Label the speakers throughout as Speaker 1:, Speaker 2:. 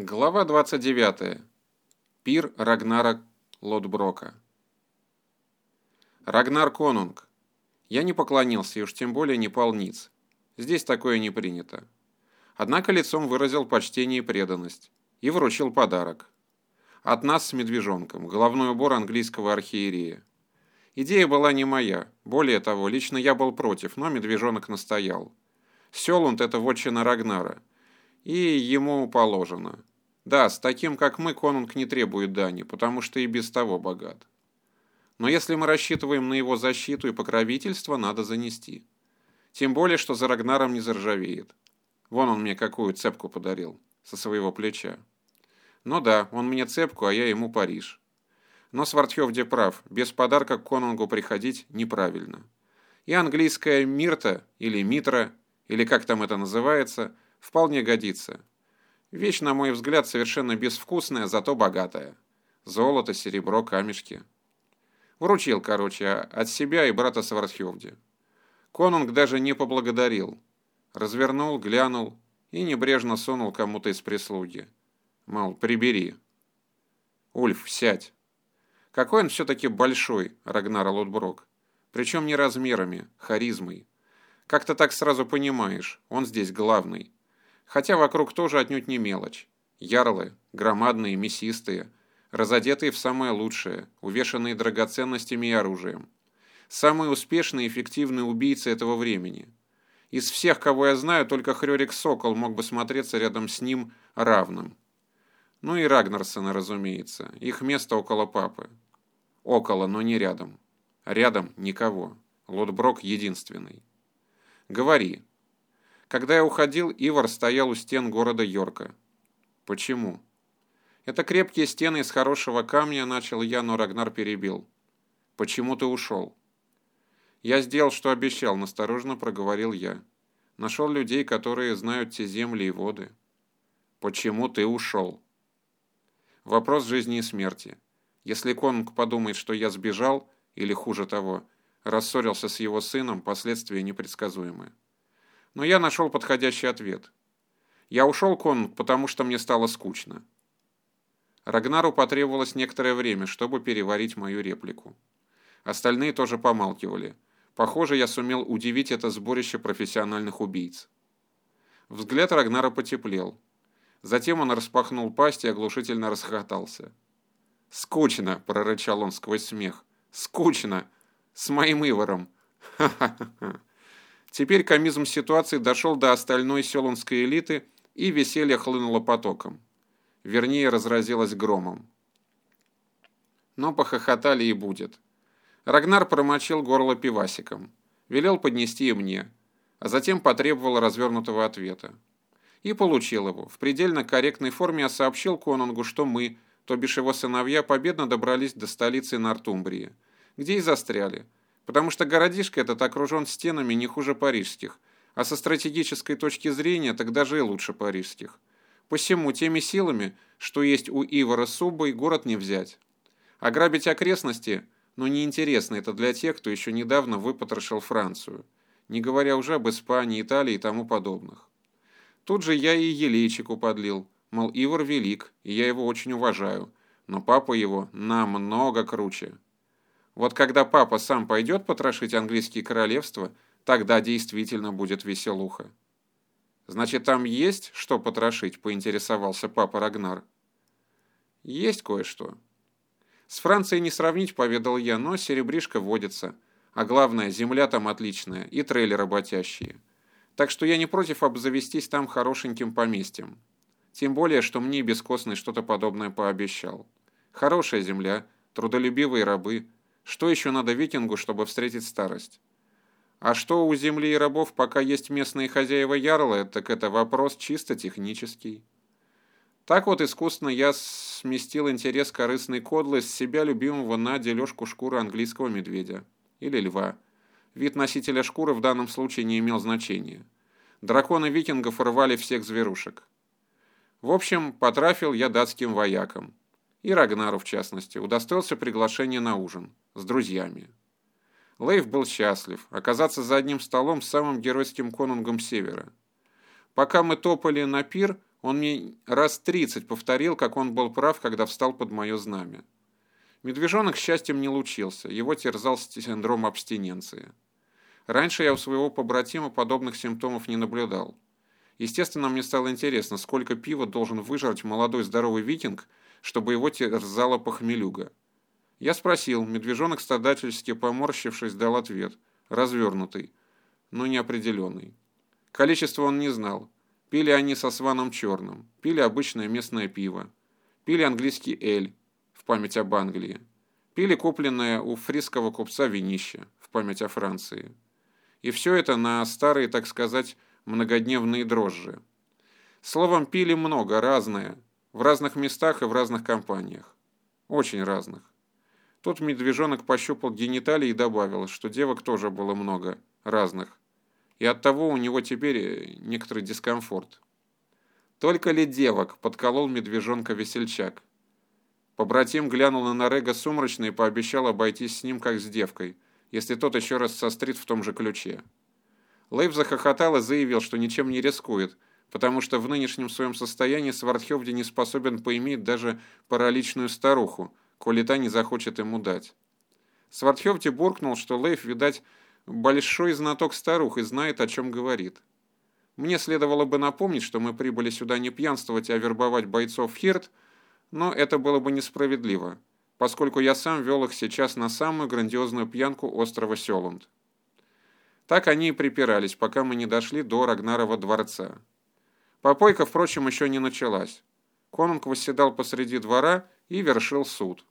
Speaker 1: Глава 29. Пир Рагнара Лотброка. Рагнар Конунг. Я не поклонился и уж тем более не пал. Здесь такое не принято. Однако лицом выразил почтение и преданность. И вручил подарок. От нас с медвежонком. Головной убор английского архиерея. Идея была не моя. Более того, лично я был против, но медвежонок настоял. Селунд – это вотчина Рагнара – и ему положено. Да, с таким, как мы, конунг не требует дани, потому что и без того богат. Но если мы рассчитываем на его защиту и покровительство, надо занести. Тем более, что за Рагнаром не заржавеет. Вон он мне какую цепку подарил, со своего плеча. Ну да, он мне цепку, а я ему Париж. Но Свартхевде прав, без подарка к конунгу приходить неправильно. И английская мирта, или митра, или как там это называется – вполне годится. Вещь, на мой взгляд, совершенно безвкусная, зато богатая. Золото, серебро, камешки. Вручил, короче, от себя и брата Свардхевди. Конунг даже не поблагодарил. Развернул, глянул и небрежно сунул кому-то из прислуги. Мол, прибери. Ульф, сядь. Какой он все-таки большой, Рагнар Лотброк. Причем не размерами, харизмой. Как-то так сразу понимаешь, он здесь главный. Хотя вокруг тоже отнюдь не мелочь. Ярлы, громадные, мясистые, разодетые в самое лучшее, увешанные драгоценностями и оружием. Самые успешные и эффективные убийцы этого времени. Из всех, кого я знаю, только Хрёрик Сокол мог бы смотреться рядом с ним равным. Ну и Рагнарсона, разумеется. Их место около папы. Около, но не рядом. Рядом никого. Лотброк единственный. Говори, когда я уходил, Ивар стоял у стен города Йорка. Почему? Это крепкие стены из хорошего камня, начал я, но Рагнар перебил. Почему ты ушел? Я сделал, что обещал, насторожно проговорил я. Нашел людей, которые знают те земли и воды. Почему ты ушел? Вопрос жизни и смерти. Если Конунг подумает, что я сбежал, или хуже того, рассорился с его сыном, последствия непредсказуемы но я нашел подходящий ответ. Я ушел, Конунг, потому что мне стало скучно. Рагнару потребовалось некоторое время, чтобы переварить мою реплику. Остальные тоже помалкивали. Похоже, я сумел удивить это сборище профессиональных убийц. Взгляд Рагнара потеплел. Затем он распахнул пасть и оглушительно расхохотался. «Скучно!» – прорычал он сквозь смех. «Скучно! С моим Иваром! Ха-ха-ха!» Теперь комизм ситуации дошел до остальной селунской элиты, и веселье хлынуло потоком. Вернее, разразилось громом. Но похохотали и будет. Рагнар промочил горло пивасиком. Велел поднести и мне, а затем потребовал развернутого ответа. И получил его. В предельно корректной форме я сообщил Конунгу, что мы, то бишь его сыновья, победно добрались до столицы Нортумбрии, где и застряли – потому что городишко этот окружен стенами не хуже парижских, а со стратегической точки зрения так даже и лучше парижских. Посему теми силами, что есть у Ивара Субой, город не взять. Ограбить окрестности, но ну, неинтересно это для тех, кто еще недавно выпотрошил Францию, не говоря уже об Испании, Италии и тому подобных. Тут же я и елейчику подлил, мол, Ивар велик, и я его очень уважаю, но папа его намного круче. Вот когда папа сам пойдет потрошить английские королевства, тогда действительно будет веселуха. Значит, там есть что потрошить, поинтересовался папа Рагнар. Есть кое-что. С Францией не сравнить, поведал я, но серебришка водится. А главное, земля там отличная и трейлеры работящие. Так что я не против обзавестись там хорошеньким поместьем. Тем более, что мне бескостный что-то подобное пообещал. Хорошая земля, трудолюбивые рабы – что еще надо викингу, чтобы встретить старость? А что у земли и рабов пока есть местные хозяева ярлы, так это вопрос чисто технический. Так вот искусственно я сместил интерес корыстной кодлы с себя любимого на дележку шкуры английского медведя. Или льва. Вид носителя шкуры в данном случае не имел значения. Драконы викингов рвали всех зверушек. В общем, потрафил я датским воякам. И Рагнару, в частности, удостоился приглашения на ужин с друзьями. Лейв был счастлив оказаться за одним столом с самым геройским конунгом Севера. Пока мы топали на пир, Он мне раз тридцать повторил, как он был прав, когда встал под мое знамя. Медвежонок счастьем не лучился, его терзал синдром абстиненции. Раньше я у своего побратима подобных симптомов не наблюдал. Естественно, мне стало интересно, сколько пива должен выжрать молодой здоровый викинг, чтобы его терзала похмелюга. Я спросил, медвежонок страдательски поморщившись дал ответ, развернутый, но неопределенный. Количество он не знал. Пили они со сваном черным, пили обычное местное пиво, пили английский эль в память об Англии, пили купленное у фрисского купца винище в память о Франции. И все это на старые, так сказать, многодневные дрожжи. Словом, пили много, разное, в разных местах и в разных компаниях. Очень разных. Тут медвежонок пощупал гениталии и добавил, что девок тоже было много, разных. И оттого у него теперь некоторый дискомфорт. Только ли девок подколол медвежонка весельчак. Побратим глянул на Нарега сумрачно и пообещал обойтись с ним как с девкой, если тот еще раз сострит в том же ключе. Лейв захохотал и заявил, что ничем не рискует, потому что в нынешнем своем состоянии Свардхевди не способен поиметь даже параличную старуху, коли та не захочет ему дать. Свардхевди буркнул, что Лейв, видать, большой знаток старух и знает, о чем говорит. Мне следовало бы напомнить, что мы прибыли сюда не пьянствовать, а вербовать бойцов Хирт, но это было бы несправедливо, поскольку я сам вел их сейчас на самую грандиозную пьянку острова Селунд. Так они и припирались, пока мы не дошли до Рагнарова дворца. Попойка, впрочем, еще не началась. Конунг восседал посреди двора и вершил суд.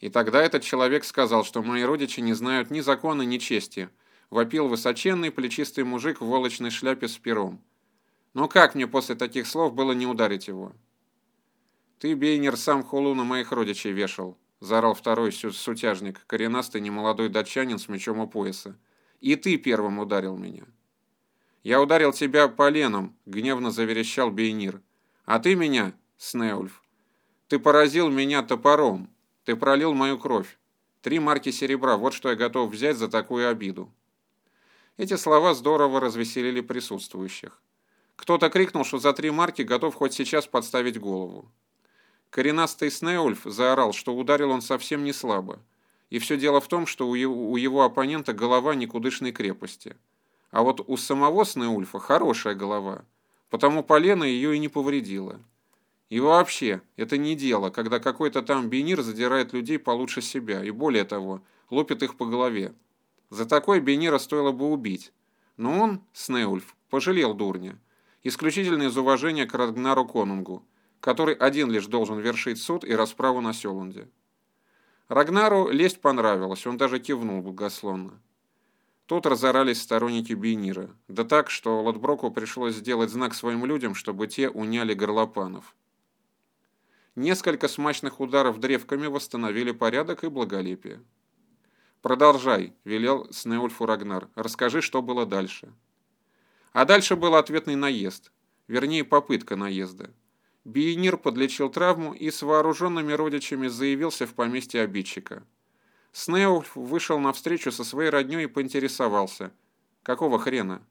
Speaker 1: И тогда этот человек сказал, что мои родичи не знают ни закона, ни чести. Вопил высоченный плечистый мужик в волочной шляпе с пером. Но как мне после таких слов было не ударить его? Ты, Бейнер, сам хулу на моих родичей вешал. — заорал второй сутяжник, коренастый немолодой датчанин с мечом у пояса. «И ты первым ударил меня». «Я ударил тебя поленом», — гневно заверещал Бейнир. «А ты меня, Снеульф. Ты поразил меня топором. Ты пролил мою кровь. Три марки серебра, вот что я готов взять за такую обиду». Эти слова здорово развеселили присутствующих. Кто-то крикнул, что за три марки готов хоть сейчас подставить голову. Коренастый Снеульф заорал, что ударил он совсем не слабо. И все дело в том, что у его, у его оппонента голова никудышной крепости. А вот у самого Снеульфа хорошая голова, потому полено ее и не повредило. И вообще, это не дело, когда какой-то там бенир задирает людей получше себя, и более того, лупит их по голове. За такой бенира стоило бы убить. Но он, Снеульф, пожалел дурня. Исключительно из уважения к Рагнару Конунгу – который один лишь должен вершить суд и расправу на Селунде. Рагнару лесть понравилась, он даже кивнул благословно. Тут разорались сторонники Бейнира, да так, что Лотброку пришлось сделать знак своим людям, чтобы те уняли горлопанов. Несколько смачных ударов древками восстановили порядок и благолепие. «Продолжай», — велел Снеульфу Рагнар, — «расскажи, что было дальше». А дальше был ответный наезд, вернее, попытка наезда. Биенир подлечил травму и с вооруженными родичами заявился в поместье обидчика. Снеульф вышел навстречу со своей роднёй и поинтересовался. Какого хрена?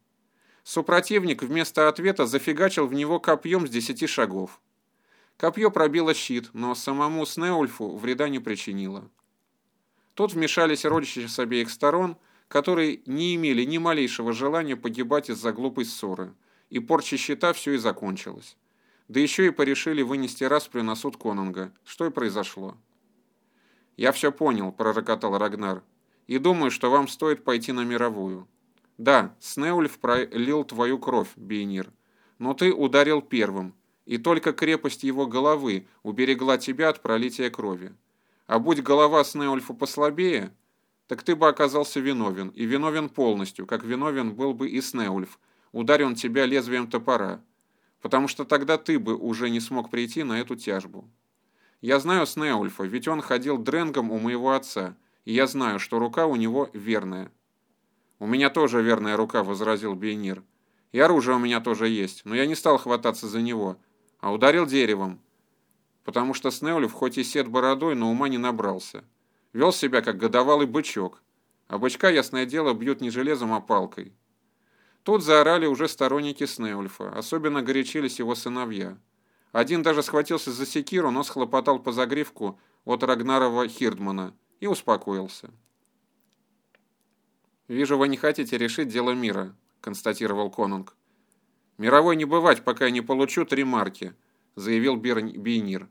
Speaker 1: Супротивник вместо ответа зафигачил в него копьем с десяти шагов. Копье пробило щит, но самому Снеульфу вреда не причинило. Тут вмешались родичи с обеих сторон, которые не имели ни малейшего желания погибать из-за глупой ссоры, и порча щита все и закончилось. Да еще и порешили вынести распрю на суд Конунга, что и произошло. «Я все понял», – пророкотал Рагнар. «И думаю, что вам стоит пойти на мировую. Да, Снеульф пролил твою кровь, Бейнир, но ты ударил первым, и только крепость его головы уберегла тебя от пролития крови. А будь голова Снеульфа послабее, так ты бы оказался виновен, и виновен полностью, как виновен был бы и Снеульф, ударил он тебя лезвием топора потому что тогда ты бы уже не смог прийти на эту тяжбу. Я знаю Снеульфа, ведь он ходил дренгом у моего отца, и я знаю, что рука у него верная». «У меня тоже верная рука», — возразил Бейнир. «И оружие у меня тоже есть, но я не стал хвататься за него, а ударил деревом, потому что Снеульф хоть и сед бородой, но ума не набрался. Вел себя, как годовалый бычок, а бычка, ясное дело, бьют не железом, а палкой». Тут заорали уже сторонники Снеульфа, особенно горячились его сыновья. Один даже схватился за секиру, но схлопотал по загривку от Рагнарова Хирдмана и успокоился. «Вижу, вы не хотите решить дело мира», — констатировал Конунг. «Мировой не бывать, пока я не получу три марки», — заявил Бейнир.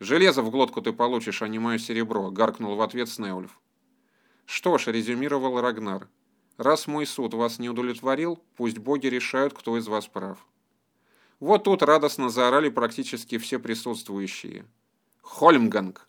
Speaker 1: «Железо в глотку ты получишь, а не мое серебро», — гаркнул в ответ Снеульф. «Что ж», — резюмировал Рагнар, — «раз мой суд вас не удовлетворил, пусть боги решают, кто из вас прав». Вот тут радостно заорали практически все присутствующие. «Хольмганг!»